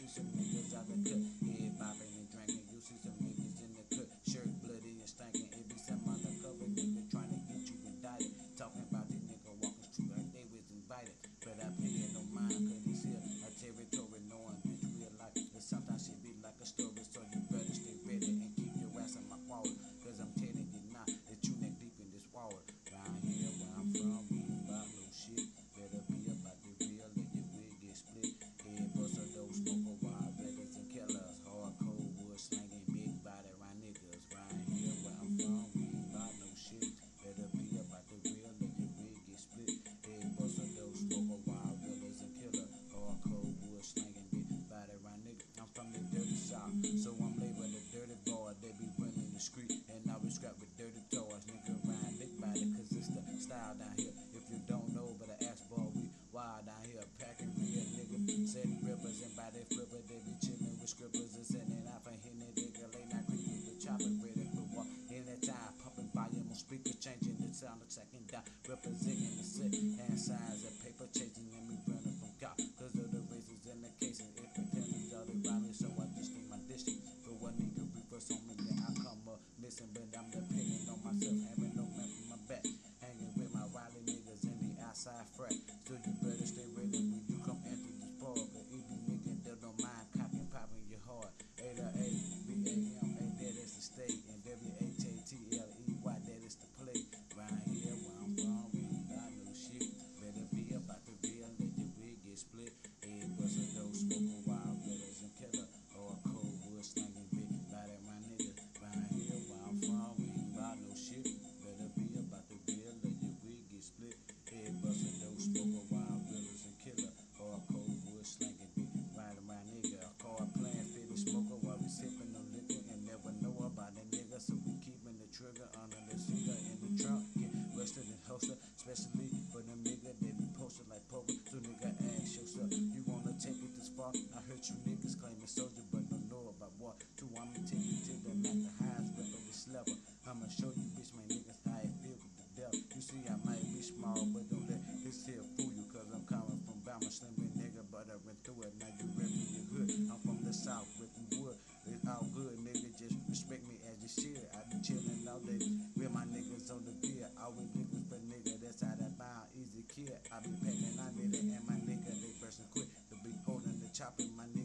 see some niggas out that could head bobbing. Style down here. If you don't know, better ask boy, we wild down here. Packing real nigga, setting rippers and body flipper. They be chillin' with scrippers and sending out for hitting nigga. Late night creeping, the chopper ready for walk. Anytime, pumping volume on speaker, changing the sound of second down. Representing the set, hand signs and paper chasing and me running from cop. Cause of the races and the cases. If pretenders all around me, so I just need my district. For one nigga reverse on me, then I come up missing. But I'm depending on myself, having holster, especially for the nigga that be posted like poker. So nigga ask yourself, you wanna take it this far? I heard you niggas I be packing, I did it, and my nigga, they person quick. The be holding the chopping, my nigga.